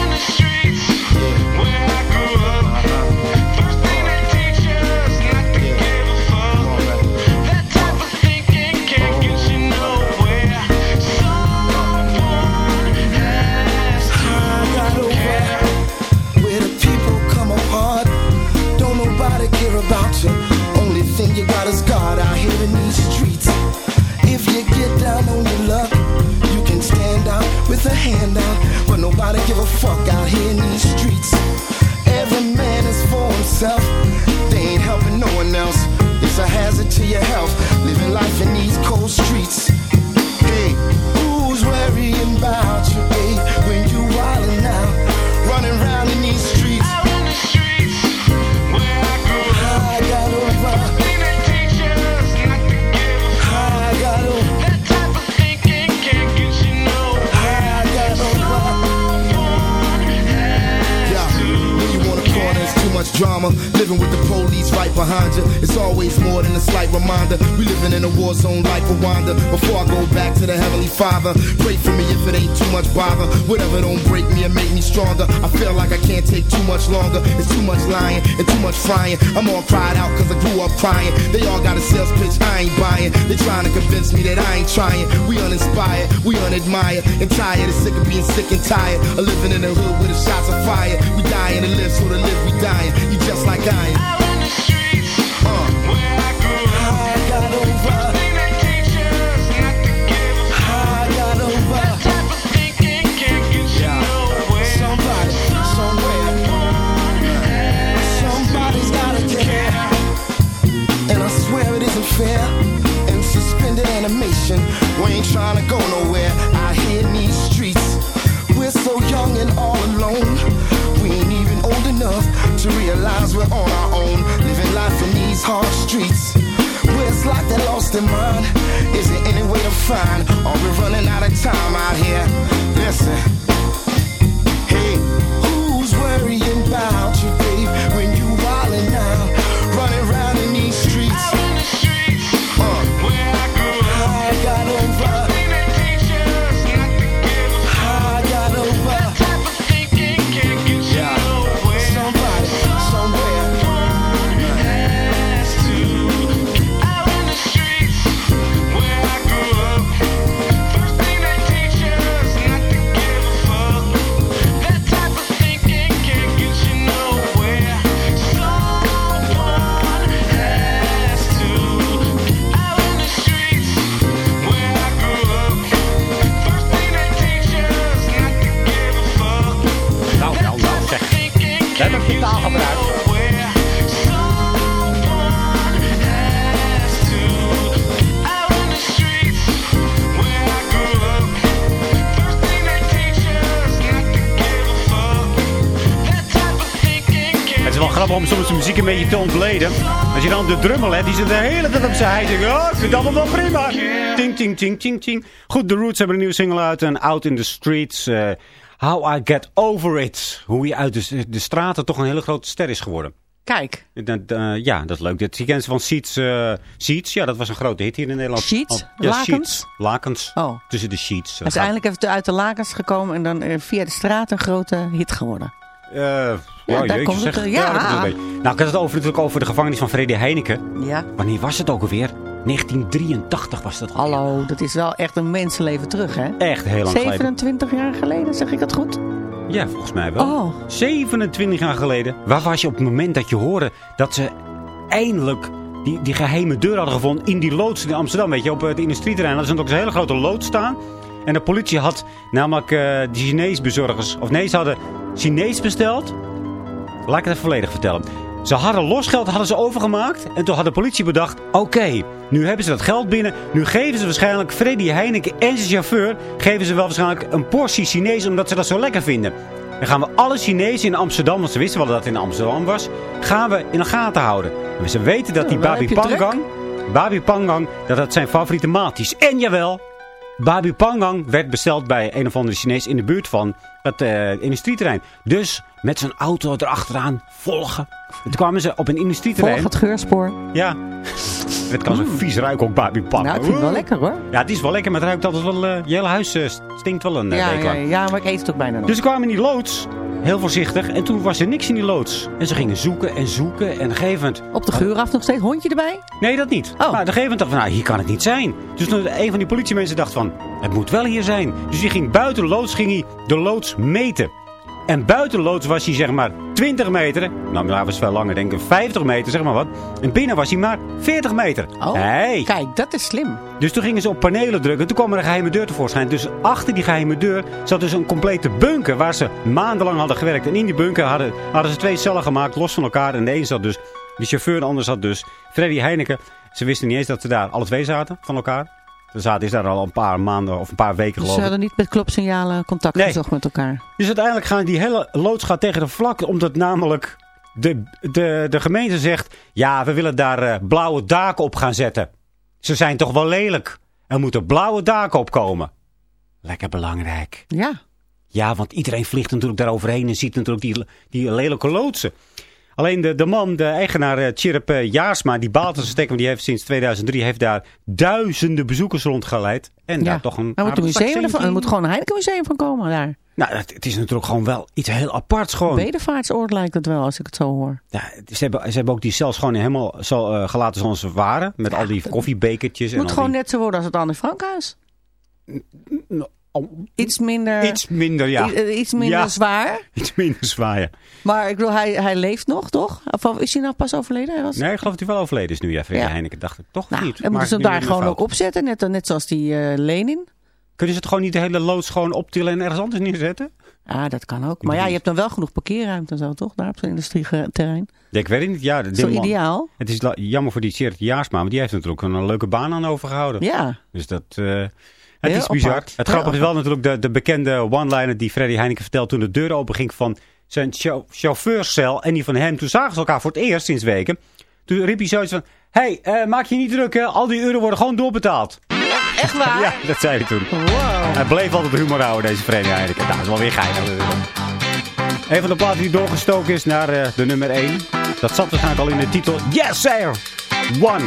And. I'm all cried out cause I grew up crying. They all got a sales pitch I ain't buying. They trying to convince me that I ain't trying. We uninspired, we unadmired, and tired of sick of being sick and tired of living in the hood with the shots of fire. We dying to live, so to live we dying. You just like I am. Trying to go nowhere. Here in these streets, we're so young and all alone. We ain't even old enough to realize we're on our own, living life in these hard streets. Where it's like they lost their mind. Is there any way to find? Are we running out of time out here? Listen. Grappig om soms de muziek een beetje te ontleden. Als je dan de drummel hebt, die zit de hele tijd op zijn hij oh, ik vind het allemaal wel prima. Ting, ting, ting, ting, ting. Goed, The Roots hebben een nieuwe single uit en Out in the Streets. eh, How I Get Over It. Hoe je uit de, de straten toch een hele grote ster is geworden. Kijk, Dat, eh, ja, dat is leuk. Dat, je kent ze van Seeds, eh, Seeds. Ja, dat was een grote hit hier in Nederland. Sheets? Oh, ja, Lakens? Sheets. Lakens. Oh. Tussen de sheets. hij is eindelijk even uit de lakens gekomen en dan eh, via de straat een grote hit geworden. Eh, ja, daar jeetje, komt het, zeg. eh, ja. dat. Nou, ik had het over, natuurlijk over de gevangenis van Freddy Heineken. Ja. Wanneer was het ook alweer? 1983 was dat al. Hallo, dat is wel echt een mensenleven terug, hè? Echt heel lang geleden. 27 jaar geleden, zeg ik dat goed? Ja, volgens mij wel. Oh. 27 jaar geleden. Waar was je op het moment dat je hoorde dat ze eindelijk die, die geheime deur hadden gevonden in die loods in Amsterdam. Weet je, op het industrieterrein. Er stond ook een hele grote loods staan. En de politie had namelijk eh de Chinees bezorgers... Of nee, ze hadden Chinees besteld. Laat ik het even volledig vertellen. Ze hadden losgeld hadden ze overgemaakt. En toen had de politie bedacht... Oké, nu hebben ze dat geld binnen. Nu geven ze waarschijnlijk Freddy Heineken en zijn chauffeur... geven ze wel waarschijnlijk een portie Chinees... omdat ze dat zo lekker vinden. Dan gaan we alle Chinezen in Amsterdam... want ze wisten wel dat het in Amsterdam was... gaan we in de gaten houden. En ze weten dat die Ja, Babi. Pangang... Babi Pangang, dat dat zijn favoriete maat is. En jawel, Babi Pangang werd besteld bij een of andere Chinees in de buurt van het eh, industrieterrein. Dus met zijn auto erachteraan volgen. En toen kwamen ze op een industrieterrein. Volg het geurspoor. Ja. Het kan zo vies ruiken ook Pangang. Nou, ik vind het wel lekker hoor. Ja, het is wel lekker, maar het ruikt altijd wel... eh, je hele huis eh, stinkt wel een uh, Ja, week ja, lang. ja, maar ik eet het ook bijna nog. Dus ze kwamen in die loods, heel voorzichtig. En toen was er niks in die loods. En ze gingen zoeken en zoeken. En op een gegeven moment... Op de geur af nog steeds. Hondje erbij? Nee, dat niet. Oh. Maar op een gegeven moment dacht van, nou, hier kan het niet zijn. Dus een van die politiemensen dacht van, het moet wel hier zijn. Dus die ging buiten de loods, ging hij de loods meten. En buiten de loods was hij zeg maar 20 meter. Nou, daar was het veel langer, denk ik. 50 meter, zeg maar wat. En binnen was hij maar 40 meter. Oh, Hey. kijk, dat is slim. Dus toen gingen ze op panelen drukken. Toen kwam er een geheime deur tevoorschijn. Dus achter die geheime deur zat dus een complete bunker waar ze maandenlang hadden gewerkt. En in die bunker hadden, hadden ze twee cellen gemaakt, los van elkaar. En de een zat dus, de chauffeur en de ander zat dus Freddy Heineken. Ze wisten niet eens dat ze daar alle twee zaten van elkaar. Ze zaten is daar al een paar maanden of een paar weken geloof ze hadden niet met klopsignalen contact Nee. gezocht met elkaar. Dus uiteindelijk gaan die hele loods gaat tegen de vlak. Omdat namelijk de, de, de gemeente zegt... Ja, we willen daar eh, blauwe daken op gaan zetten. Ze zijn toch wel lelijk. Er moeten blauwe daken opkomen. Lekker belangrijk. Ja. Ja, want iedereen vliegt natuurlijk daar overheen en ziet natuurlijk die, die lelijke loodsen. Alleen de, de man, de eigenaar Chirp eh, Jaarsma, die baalt want die heeft sinds 2003 heeft daar duizenden bezoekers rondgeleid. En ja. daar toch een er moet, een museum ervan, er moet gewoon een Heineken museum van komen daar. Nou, het, het is natuurlijk gewoon wel iets heel aparts gewoon. Bedevaartsoord lijkt het wel, als ik het zo hoor. Ja, ze, hebben, ze hebben ook die cells gewoon helemaal zo eh, gelaten zoals ze waren. Met al die koffiebekertjes. Het moet en gewoon die- net zo worden als het Anne Frankhuis. Oh, Iets minder, Iets minder, ja. iets minder Ja. zwaar. Iets minder zwaar, ja. Maar ik bedoel, hij, hij leeft nog, toch? Of is hij nou pas overleden? Hij was... Nee, ik geloof dat hij wel overleden is nu, ja. Freddy Ja. Heineken dacht ik toch Nou, niet. Maar moeten ze hem daar gewoon fout. ook opzetten, net, net zoals die eh, Lenin. Kunnen ze het gewoon niet de hele loods gewoon optillen en ergens anders neerzetten? Ja, dat kan ook. Maar ja, je hebt dan wel genoeg parkeerruimte en zo, toch? Daar op zo'n industrieterrein. Ja, ik weet niet. Ja, de, Zo ideaal. Het is jammer voor die Tjerk Jaarsma, maar die heeft natuurlijk een leuke baan aan overgehouden. Ja. Dus dat... eh, het Heel is bizar. apart. Het grappige is wel natuurlijk de, de bekende one-liner die Freddy Heineken vertelt toen de deur open ging van zijn chau- chauffeurscel en die van hem. Toen zagen ze elkaar voor het eerst sinds weken. Toen riep hij zoiets van, hé, hey, eh, maak je niet druk hè, al die uren worden gewoon doorbetaald. Echt waar? Ja, dat zei hij toen. Wow. Hij bleef altijd humor houden, deze Freddy Heineken. Nou, dat is wel weer geinig. Een van de platen die doorgestoken is naar eh, de nummer 1. Dat zat waarschijnlijk al in de titel. Yes, sir! One.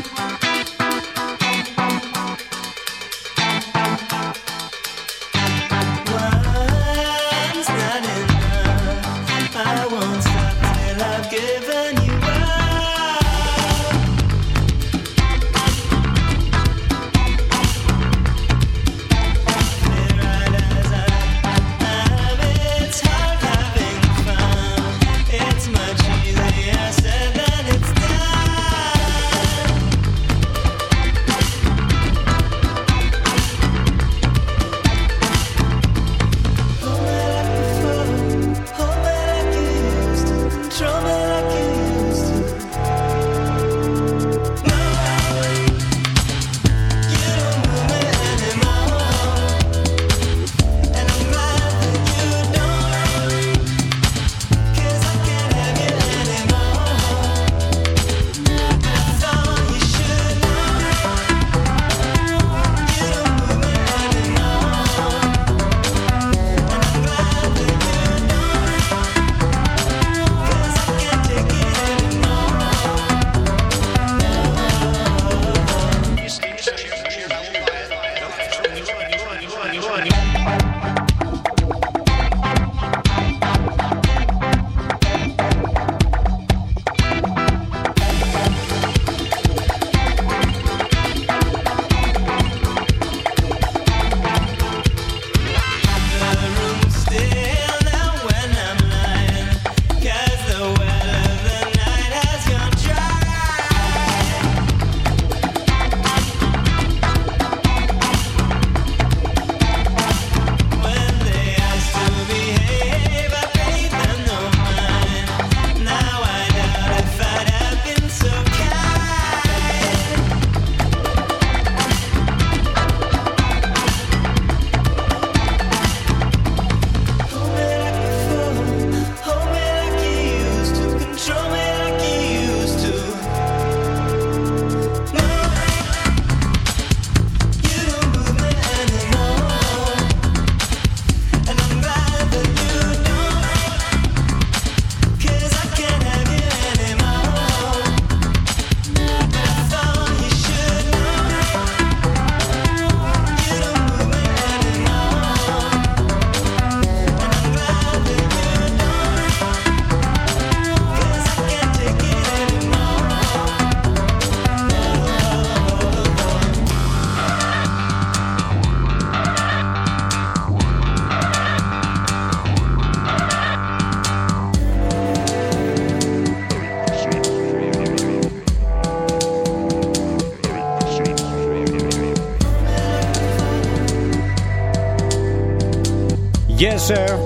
Sir.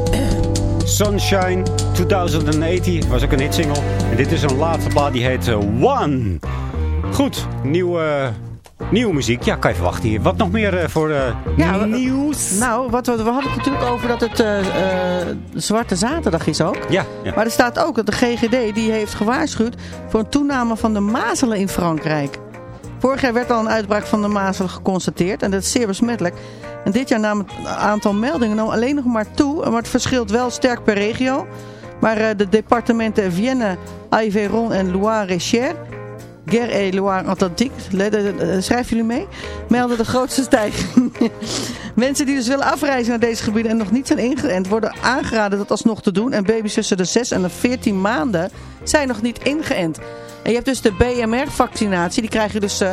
Sunshine 2080 was ook een hitsingle. En dit is een laatste plaat die heet eh, One. Goed, nieuwe, nieuwe muziek. Ja, kan je verwachten hier. Wat nog meer eh, voor eh, Ja, nieuws? Nou, wat we, we hadden het natuurlijk over dat het Zwarte Zaterdag is ook. ja, ja. Maar er staat ook dat de GGD die heeft gewaarschuwd voor een toename van de mazelen in Frankrijk. Vorig jaar werd al een uitbraak van de mazelen geconstateerd en dat is zeer besmettelijk. Dit jaar nam het aantal meldingen nou alleen nog maar toe, maar het verschilt wel sterk per regio. Maar eh, de departementen Vienne, Aveyron en Loire-et-Cher Guerre et Loire Atlantique, le- de- de- schrijven jullie mee? Melden de grootste stijging. Mensen die dus willen afreizen naar deze gebieden en nog niet zijn ingeënt, worden aangeraden dat alsnog te doen. En baby's tussen de 6 en de 14 maanden zijn nog niet ingeënt. En je hebt dus de BMR-vaccinatie, die krijg je dus eh,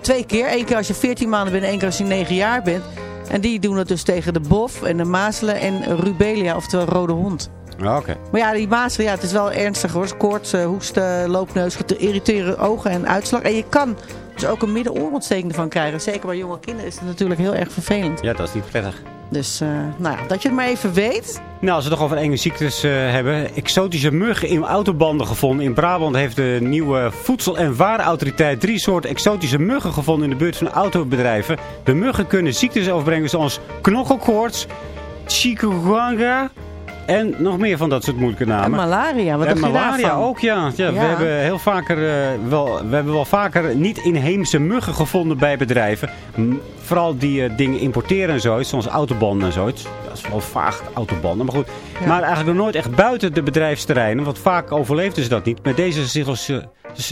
twee keer. Eén keer als je 14 maanden bent en één keer als je 9 jaar bent. En die doen het dus tegen de bof en de mazelen en rubelia, oftewel rode hond. Ja, Oké. Maar ja, die mazelen, ja, het is wel ernstig hoor. Koorts, eh, hoesten, loopneus, irriteren ogen en uitslag. En je kan dus ook een middenoorontsteking ervan krijgen. Zeker bij jonge kinderen is het natuurlijk heel erg vervelend. Ja, dat is niet prettig. Dus, eh, nou ja, dat je het maar even weet. Nou, als we het toch over enge ziektes eh, hebben. Exotische muggen in autobanden gevonden. In Brabant heeft de nieuwe Voedsel- en Warenautoriteit drie soorten exotische muggen gevonden in de buurt van autobedrijven. De muggen kunnen ziektes overbrengen zoals knokkelkoorts, chikungunya en nog meer van dat soort moeilijke En namen. malaria, wat en malaria ook, ja. ja, We hebben heel vaker, eh, wel, we hebben wel vaker niet-inheemse muggen gevonden bij bedrijven. M- vooral die eh, dingen importeren en zoiets, zoals autobanden en zoiets. Dat is wel vaag, autobanden, maar goed. Ja. Maar eigenlijk nog nooit echt buiten de bedrijfsterreinen, want vaak overleefden ze dat niet. Met deze zich, eh, z-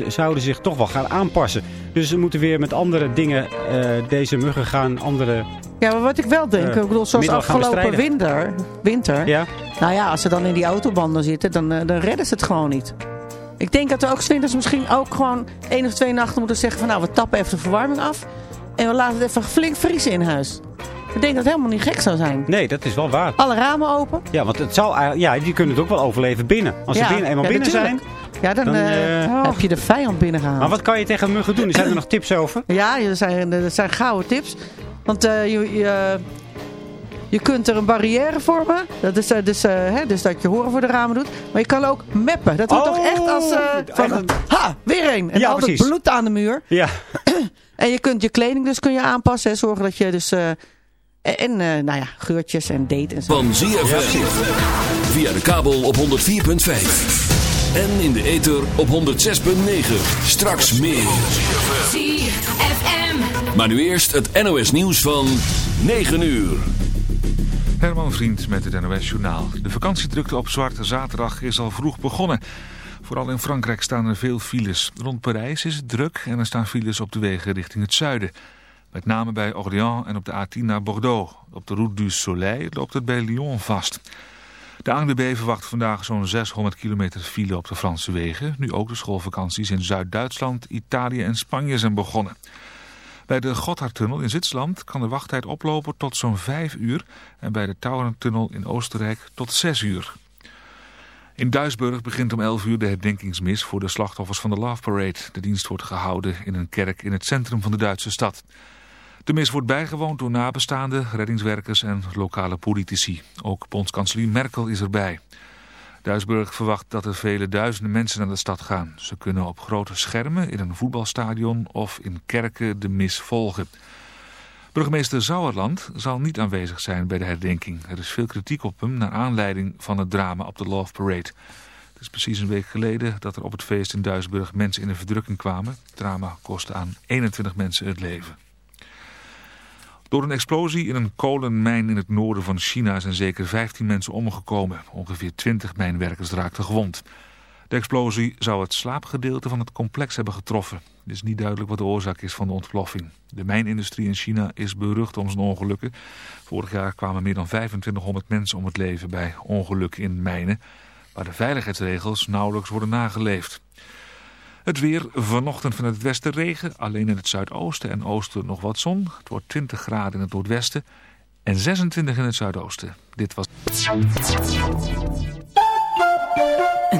zouden zich toch wel gaan aanpassen. Dus ze moeten weer met andere dingen, eh, deze muggen gaan, andere... Ja, maar wat ik wel denk, Eh, ik bedoel, zoals afgelopen winter, winter. Ja, Nou ja, als ze dan in die autobanden zitten, dan, eh, dan redden ze het gewoon niet. Ik denk dat we ook winters misschien ook gewoon één of twee nachten moeten zeggen van nou, we tappen even de verwarming af. En we laten het even flink vriezen in huis. Ik denk dat het helemaal niet gek zou zijn. nee, dat is wel waar. Alle ramen open. Ja, want het zou, ja, die kunnen het ook wel overleven binnen. Als Ja, ze binnen, eenmaal ja, binnen natuurlijk. zijn. Ja, dan, Dan, eh, eh, heb je de vijand binnengehaald. Maar wat kan je tegen muggen doen? Zijn er nog tips over? Ja, er zijn, er zijn gouden tips. Want eh, je, je, je kunt er een barrière vormen. Dat is, dus, eh, hè, dus dat je horen voor de ramen doet. Maar je kan ook meppen. Dat wordt Oh, toch echt als... eh, van, echt een- ha, weer een. En Ja, altijd precies. bloed aan de muur. Ja. En je kunt je kleding dus kun je aanpassen. En zorgen dat je dus... eh, en en, eh, nou ja, geurtjes en date en zo. Van ZFM. Via de kabel op 104.5. En in de ether op 106.9. Straks meer. ZFM. Maar nu eerst het NOS nieuws van 9 uur. Herman Vriend met het NOS Journaal. De vakantiedrukte op Zwarte Zaterdag is al vroeg begonnen. Vooral in Frankrijk staan er veel files. Rond Parijs is het druk en er staan files op de wegen richting het zuiden. Met name bij Orléans en op de A10 naar Bordeaux. Op de Route du Soleil loopt het bij Lyon vast. De ANWB verwacht vandaag zo'n 600 kilometer file op de Franse wegen. Nu ook de schoolvakanties in Zuid-Duitsland, Italië en Spanje zijn begonnen. Bij de Gotthardtunnel in Zwitserland kan de wachttijd oplopen tot zo'n 5 uur. En bij de Tauerntunnel in Oostenrijk tot 6 uur. In Duisburg begint om 11 uur de herdenkingsmis voor de slachtoffers van de Love Parade. De dienst wordt gehouden in een kerk in het centrum van de Duitse stad. De mis wordt bijgewoond door nabestaanden, reddingswerkers en lokale politici. Ook bondskanselier Merkel is erbij. Duisburg verwacht dat er vele duizenden mensen naar de stad gaan. Ze kunnen op grote schermen in een voetbalstadion of in kerken de mis volgen. Burgemeester Sauerland zal niet aanwezig zijn bij de herdenking. Er is veel kritiek op hem naar aanleiding van het drama op de Love Parade. Het is precies een week geleden dat er op het feest in Duisburg mensen in de verdrukking kwamen. Het drama kostte aan 21 mensen het leven. Door een explosie in een kolenmijn in het noorden van China zijn zeker 15 mensen omgekomen. Ongeveer 20 mijnwerkers raakten gewond. De explosie zou het slaapgedeelte van het complex hebben getroffen. Het is niet duidelijk wat de oorzaak is van de ontploffing. De mijnindustrie in China is berucht om zijn ongelukken. Vorig jaar kwamen meer dan 2500 mensen om het leven bij ongelukken in mijnen... waar de veiligheidsregels nauwelijks worden nageleefd. Het weer vanochtend vanuit het westen regen. Alleen in het zuidoosten en oosten nog wat zon. Het wordt 20 graden in het noordwesten en 26 in het zuidoosten. Dit was...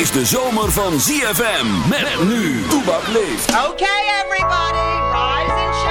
Is de zomer van ZFM. Met nu. Toebak leeft. Okay, everybody, rise and shine.